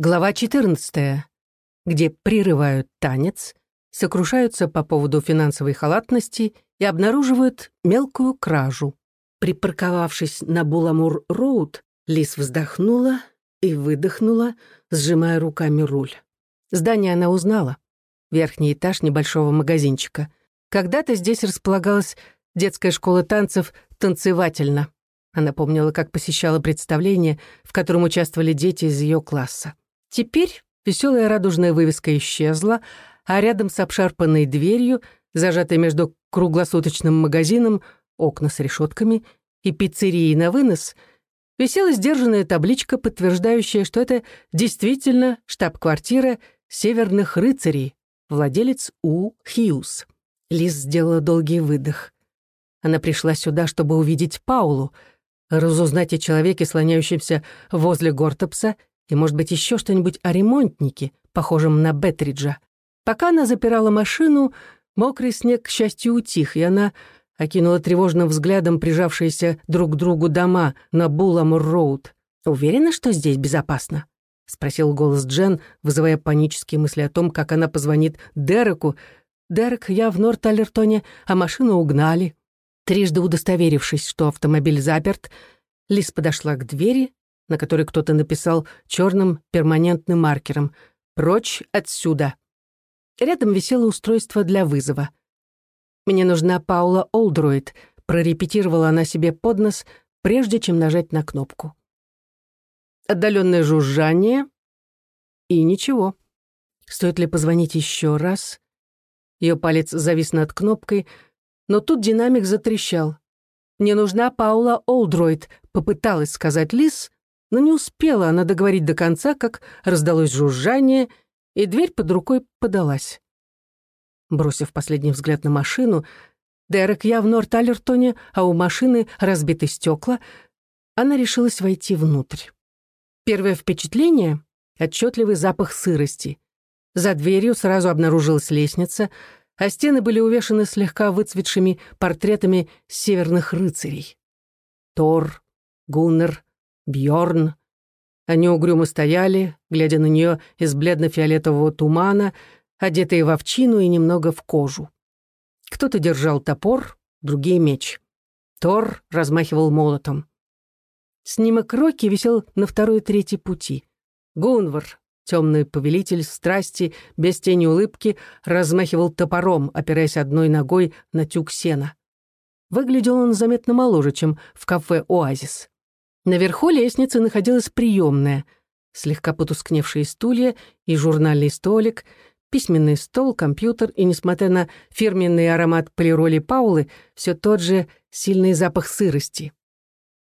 Глава 14, где прерывают танец, сокрушаются по поводу финансовой халатности и обнаруживают мелкую кражу. Припарковавшись на Буламур-Роуд, Лис вздохнула и выдохнула, сжимая руками руль. Здание она узнала. Верхний этаж небольшого магазинчика. Когда-то здесь располагалась детская школа танцев «Танцевательно». Она помнила, как посещала представление, в котором участвовали дети из ее класса. Теперь веселая радужная вывеска исчезла, а рядом с обшарпанной дверью, зажатой между круглосуточным магазином, окна с решетками и пиццерией на вынос, висела сдержанная табличка, подтверждающая, что это действительно штаб-квартира северных рыцарей, владелец У. Хьюз. Лиз сделала долгий выдох. Она пришла сюда, чтобы увидеть Паулу, разузнать о человеке, слоняющемся возле Гортопса, и, может быть, еще что-нибудь о ремонтнике, похожем на Беттриджа. Пока она запирала машину, мокрый снег, к счастью, утих, и она окинула тревожным взглядом прижавшиеся друг к другу дома на Булламур-Роуд. «Уверена, что здесь безопасно?» — спросил голос Джен, вызывая панические мысли о том, как она позвонит Дереку. «Дерек, я в Норт-Аллертоне, а машину угнали». Трижды удостоверившись, что автомобиль заперт, Лис подошла к двери, на которой кто-то написал черным перманентным маркером «Прочь отсюда». Рядом висело устройство для вызова. «Мне нужна Паула Олдроид», — прорепетировала она себе под нос, прежде чем нажать на кнопку. Отдаленное жужжание и ничего. Стоит ли позвонить еще раз? Ее палец завис над кнопкой, но тут динамик затрещал. «Мне нужна Паула Олдроид», — попыталась сказать Лис, но не успела она договорить до конца, как раздалось жужжание, и дверь под рукой подалась. Бросив последний взгляд на машину, Дерек я в Норт-Аллертоне, а у машины разбиты стекла, она решилась войти внутрь. Первое впечатление — отчетливый запах сырости. За дверью сразу обнаружилась лестница, а стены были увешаны слегка выцветшими портретами северных рыцарей. Тор, Гуннер, Бьорн. Они угрюмо стояли, глядя на нее из бледно-фиолетового тумана, одетые в овчину и немного в кожу. Кто-то держал топор, другие — меч. Тор размахивал молотом. Снимок Рокки висел на второй и третьей пути. Гунвар, темный повелитель страсти, без тени улыбки, размахивал топором, опираясь одной ногой на тюк сена. Выглядел он заметно моложе, чем в кафе «Оазис». Наверху лестницы находилась приемная, слегка потускневшие стулья и журнальный столик, письменный стол, компьютер и, несмотря на фирменный аромат полироли Паулы, все тот же сильный запах сырости.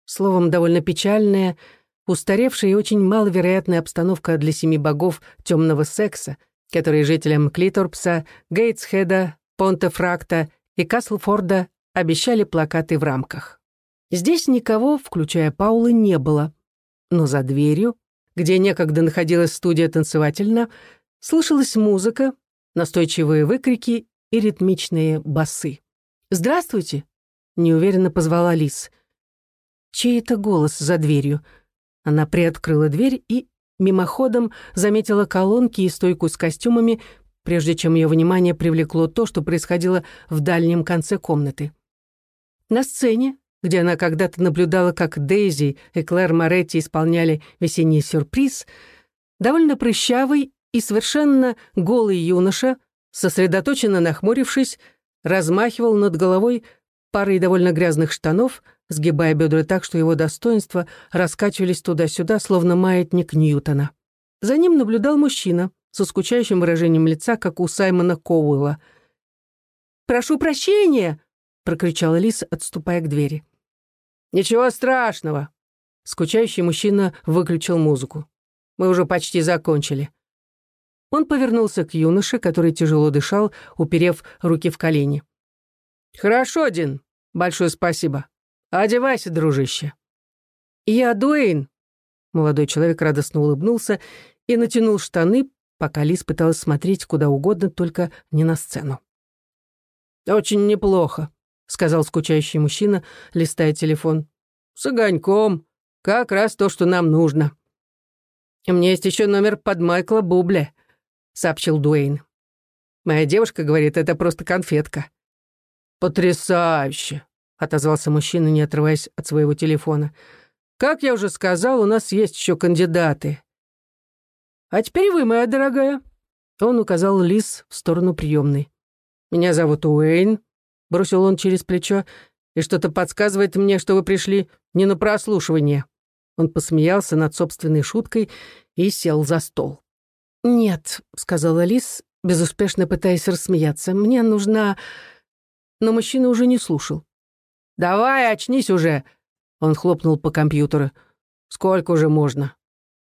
Словом, довольно печальная, устаревшая и очень маловероятная обстановка для семи богов темного секса, которые жителям Клиторпса, Гейтсхеда, Понтефракта и Каслфорда обещали плакаты в рамках. Здесь никого, включая Паулы, не было. Но за дверью, где некогда находилась студия танцевательна, слышалась музыка, настойчивые выкрики и ритмичные басы. «Здравствуйте!» — неуверенно позвала Лис. Чей это голос за дверью? Она приоткрыла дверь и мимоходом заметила колонки и стойку с костюмами, прежде чем ее внимание привлекло то, что происходило в дальнем конце комнаты. На сцене, где она когда-то наблюдала, как Дейзи и Клэр Моретти исполняли весенний сюрприз, довольно прыщавый и совершенно голый юноша, сосредоточенно нахмурившись, размахивал над головой парой довольно грязных штанов, сгибая бедра так, что его достоинства раскачивались туда-сюда, словно маятник Ньютона. За ним наблюдал мужчина со скучающим выражением лица, как у Саймона Коуэлла. «Прошу прощения!» прокричала Лис, отступая к двери. «Ничего страшного!» Скучающий мужчина выключил музыку. «Мы уже почти закончили». Он повернулся к юноше, который тяжело дышал, уперев руки в колени. «Хорошо, Дин. Большое спасибо. Одевайся, дружище». «Я Дуэйн». Молодой человек радостно улыбнулся и натянул штаны, пока Лис пыталась смотреть куда угодно, только не на сцену. «Очень неплохо», — сказал скучающий мужчина, листая телефон. «С огоньком. Как раз то, что нам нужно». «У меня есть еще номер под Майкла Бубле», — сообщил Дуэйн. «Моя девушка говорит, это просто конфетка». «Потрясающе!» — отозвался мужчина, не отрываясь от своего телефона. «Как я уже сказал, у нас есть еще кандидаты». «А теперь вы, моя дорогая». Он указал Лис в сторону приемной. «Меня зовут Уэйн», — бросил он через плечо, «и что-то подсказывает мне, что вы пришли не на прослушивание». Он посмеялся над собственной шуткой и сел за стол. «Нет», — сказала Лис, безуспешно пытаясь рассмеяться, «мне нужна...» Но мужчина уже не слушал. «Давай, очнись уже!» Он хлопнул по компьютеру. «Сколько уже можно?»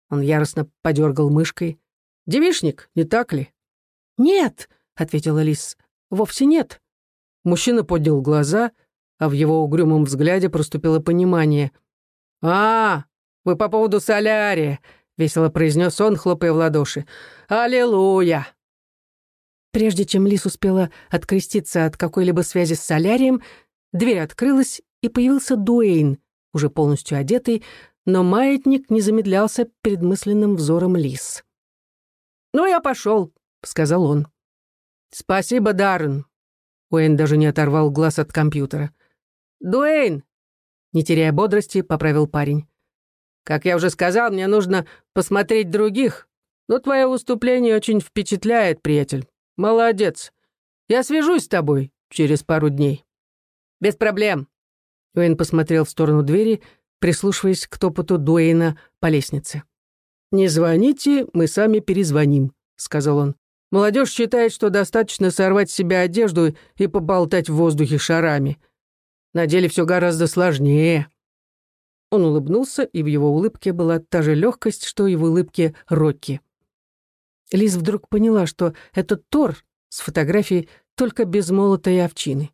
Он яростно подергал мышкой. «Девишник, не так ли?» «Нет», — ответила Лис, — «вовсе нет». Мужчина поднял глаза, а в его угрюмом взгляде проступило понимание. «А, вы по поводу солярия», — весело произнес он, хлопая в ладоши. «Аллилуйя!» Прежде чем Лис успела откреститься от какой-либо связи с солярием, Дверь открылась, и появился Дуэйн, уже полностью одетый, но маятник не замедлялся перед мысленным взором лис. «Ну, я пошел», — сказал он. «Спасибо, Даррен». Уэйн даже не оторвал глаз от компьютера. «Дуэйн!» Не теряя бодрости, поправил парень. «Как я уже сказал, мне нужно посмотреть других, но твое выступление очень впечатляет, приятель. Молодец. Я свяжусь с тобой через пару дней». «Без проблем». Уэйн посмотрел в сторону двери, прислушиваясь к топоту Дуэйна по лестнице. «Не звоните, мы сами перезвоним», — сказал он. «Молодежь считает, что достаточно сорвать с себя одежду и поболтать в воздухе шарами. На деле все гораздо сложнее». Он улыбнулся, и в его улыбке была та же легкость, что и в улыбке Рокки. Лиз вдруг поняла, что этот Тор с фотографией только без молота овчины.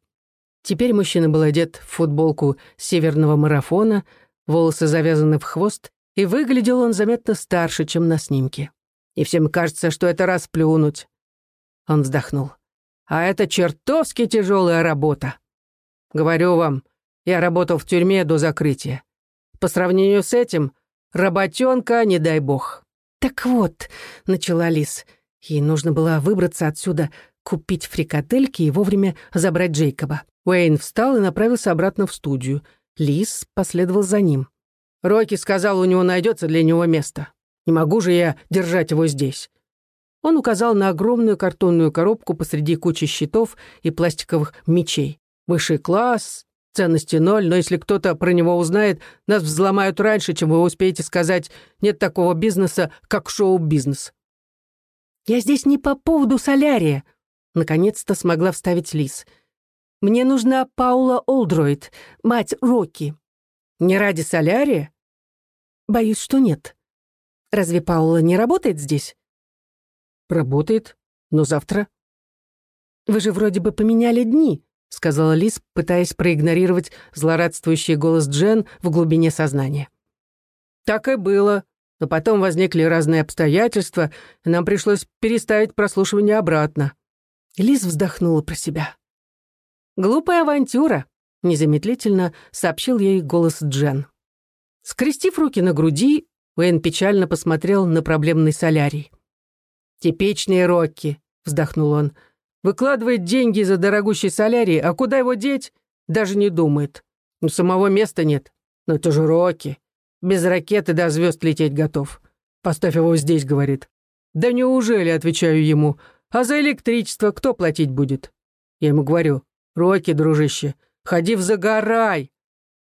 Теперь мужчина был одет в футболку северного марафона, волосы завязаны в хвост, и выглядел он заметно старше, чем на снимке. И всем кажется, что это расплюнуть. Он вздохнул. А это чертовски тяжелая работа. Говорю вам, я работал в тюрьме до закрытия. По сравнению с этим, работенка, не дай бог. Так вот, начала Лис, ей нужно было выбраться отсюда, купить фрикадельки и вовремя забрать Джейкоба. Уэйн встал и направился обратно в студию. Лис последовал за ним. Рокки сказал, у него найдется для него место. Не могу же я держать его здесь. Он указал на огромную картонную коробку посреди кучи щитов и пластиковых мечей. Высший класс, ценности ноль, но если кто-то про него узнает, нас взломают раньше, чем вы успеете сказать «нет такого бизнеса, как шоу-бизнес». «Я здесь не по поводу солярия», — наконец-то смогла вставить Лис — мне нужна Паула Олдроид, мать Рокки. Не ради солярия? Боюсь, что нет. Разве Паула не работает здесь? Работает, но завтра. Вы же вроде бы поменяли дни, сказала Лиз, пытаясь проигнорировать злорадствующий голос Джен в глубине сознания. Так и было, но потом возникли разные обстоятельства, и нам пришлось переставить прослушивание обратно. Лиз вздохнула про себя. «Глупая авантюра», — незамедлительно сообщил ей голос Джен. Скрестив руки на груди, Уэйн печально посмотрел на проблемный солярий. «Типичные Рокки», — вздохнул он. «Выкладывает деньги за дорогущий солярий, а куда его деть? Даже не думает. У самого места нет. Но это же Рокки. Без ракеты до звезд лететь готов. Поставь его здесь», — говорит. «Да неужели?» — отвечаю ему. «А за электричество кто платить будет?» Я ему говорю, «Рокки, дружище, ходи в загорай,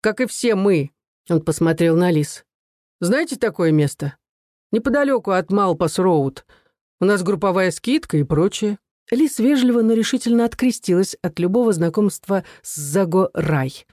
как и все мы», — он посмотрел на Лис. «Знаете такое место? Неподалеку от Малпас-Роуд. У нас групповая скидка и прочее». Лис вежливо, но решительно открестилась от любого знакомства с Загорай.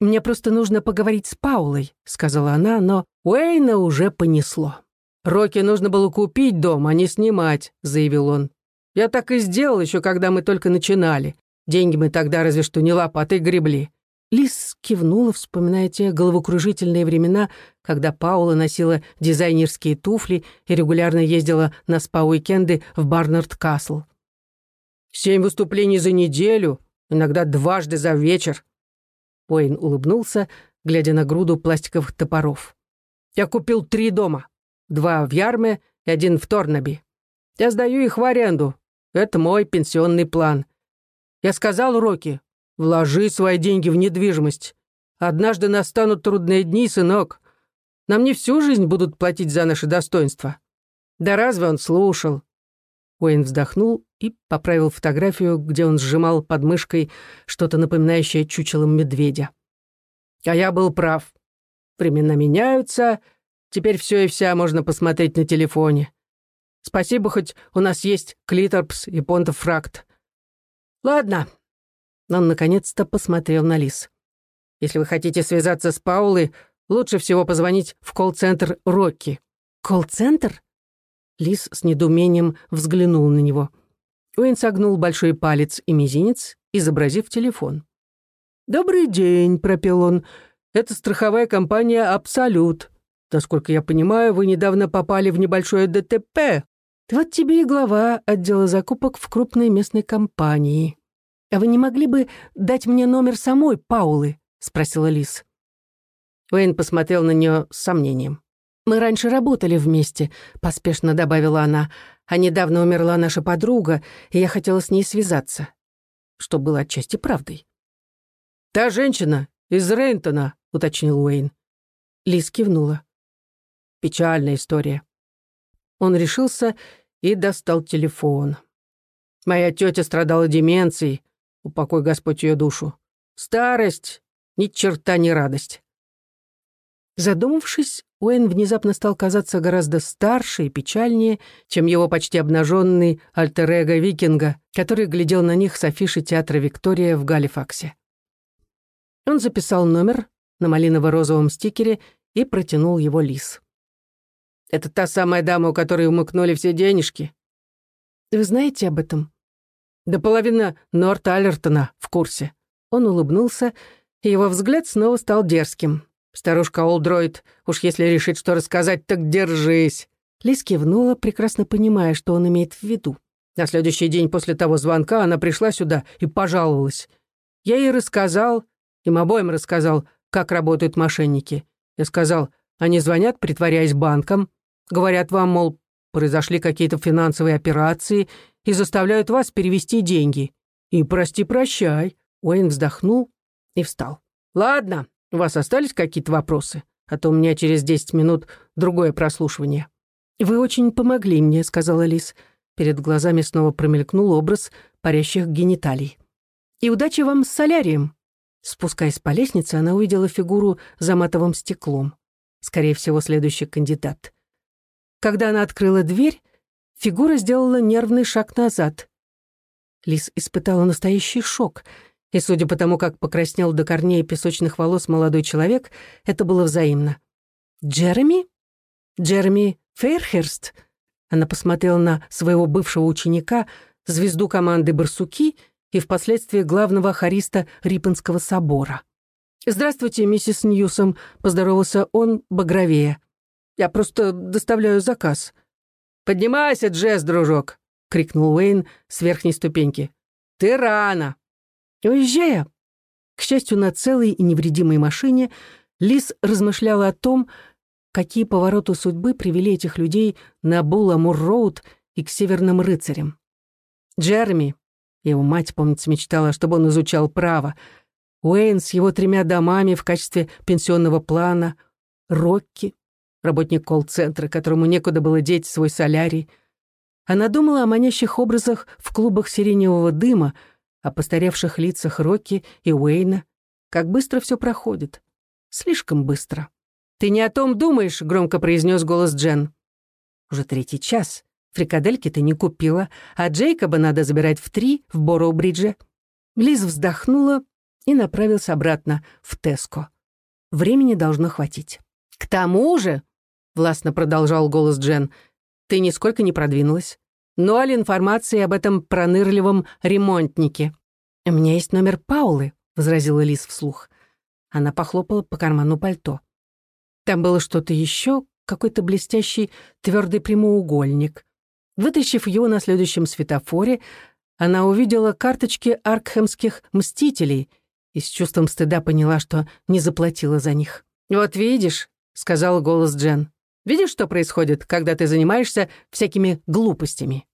«Мне просто нужно поговорить с Паулой», — сказала она, но Уэйна уже понесло. «Рокки нужно было купить дом, а не снимать», — заявил он. «Я так и сделал еще, когда мы только начинали. Деньги мы тогда разве что не лопатой гребли». Лис кивнула, вспоминая те головокружительные времена, когда Паула носила дизайнерские туфли и регулярно ездила на спа-уикенды в Барнард-Касл. «Семь выступлений за неделю, иногда дважды за вечер». Уэйн улыбнулся, глядя на груду пластиковых топоров. «Я купил три дома. два в Ярме и один в Торнаби. Я сдаю их в аренду. Это мой пенсионный план. Я сказал Рокки, вложи свои деньги в недвижимость. Однажды настанут трудные дни, сынок. Нам не всю жизнь будут платить за наши достоинства. Да разве он слушал? Уэйн вздохнул и поправил фотографию, где он сжимал под мышкой что-то напоминающее чучелом медведя. А я был прав. Времена меняются, теперь все и вся можно посмотреть на телефоне. Спасибо, хоть у нас есть Клиторпс и Понтофракт. Ладно. Он наконец-то посмотрел на Лис. Если вы хотите связаться с Паулой, лучше всего позвонить в колл-центр Рокки. Колл-центр? Лис с недоумением взглянул на него. Уэйн согнул большой палец и мизинец, изобразив телефон. «Добрый день», — пропел он. «Это страховая компания «Абсолют». Насколько я понимаю, вы недавно попали в небольшое ДТП. Вот тебе и глава отдела закупок в крупной местной компании. А вы не могли бы дать мне номер самой Паулы?» — спросила Лис. Уэйн посмотрел на нее с сомнением. «Мы раньше работали вместе», — поспешно добавила она. «А недавно умерла наша подруга, и я хотела с ней связаться». Что было отчасти правдой. «Та женщина из Рейнтона», — уточнил Уэйн. Лис кивнула. «Печальная история. Он решился и достал телефон. Моя тетя страдала деменцией, упокой Господь ее душу. Старость, ни черта не радость. Задумавшись, Уэйн внезапно стал казаться гораздо старше и печальнее, чем его почти обнаженный альтер викинга, который глядел на них с афиши театра «Виктория» в Галифаксе. Он записал номер на малиново-розовом стикере и протянул его лис. Это та самая дама, у которой умыкнули все денежки. Вы знаете об этом? До половины Норт Аллертона в курсе. Он улыбнулся, и его взгляд снова стал дерзким. Старушка Олдроид, уж если решит, что рассказать, так держись. Лиз кивнула, прекрасно понимая, что он имеет в виду. На следующий день после того звонка она пришла сюда и пожаловалась. Я ей рассказал, им обоим рассказал, как работают мошенники. Я сказал, они звонят, притворяясь банком, Говорят вам, мол, произошли какие-то финансовые операции и заставляют вас перевести деньги. И прости-прощай». Уэйн вздохнул и встал. «Ладно, у вас остались какие-то вопросы? А то у меня через десять минут другое прослушивание». «Вы очень помогли мне», — сказала Лис. Перед глазами снова промелькнул образ парящих гениталий. «И удачи вам с солярием». Спускаясь по лестнице, она увидела фигуру за матовым стеклом. Скорее всего, следующий кандидат. Когда она открыла дверь, фигура сделала нервный шаг назад. Лис испытала настоящий шок, и, судя по тому, как покраснел до корней песочных волос молодой человек, это было взаимно. «Джереми? Джереми Фейрхерст?» Она посмотрела на своего бывшего ученика, звезду команды «Барсуки» и впоследствии главного хориста Риппенского собора. «Здравствуйте, миссис Ньюсом», — поздоровался он багровее. Я просто доставляю заказ». «Поднимайся, Джесс, дружок!» — крикнул Уэйн с верхней ступеньки. «Ты рано!» Уезжая, к счастью, на целой и невредимой машине, Лис размышляла о том, какие повороты судьбы привели этих людей на Булламур-Роуд и к Северным рыцарям. Джереми, его мать, помнится, мечтала, чтобы он изучал право, Уэйн с его тремя домами в качестве пенсионного плана, Рокки, работник колл-центра, которому некуда было деть свой солярий. Она думала о манящих образах в клубах сиреневого дыма, о постаревших лицах Рокки и Уэйна. Как быстро все проходит. Слишком быстро. «Ты не о том думаешь», — громко произнес голос Джен. «Уже третий час. Фрикадельки ты не купила, а Джейкоба надо забирать в три в Бороу-Бридже». Лиз вздохнула и направился обратно в Теско. Времени должно хватить. «К тому же», — властно продолжал голос Джен. «Ты нисколько не продвинулась. Ноль информации об этом пронырливом ремонтнике». «У меня есть номер Паулы», — возразила Лис вслух. Она похлопала по карману пальто. Там было что-то еще, какой-то блестящий твердый прямоугольник. Вытащив его на следующем светофоре, она увидела карточки аркхемских мстителей и с чувством стыда поняла, что не заплатила за них. «Вот видишь», — сказал голос Джен. Видишь, что происходит, когда ты занимаешься всякими глупостями?»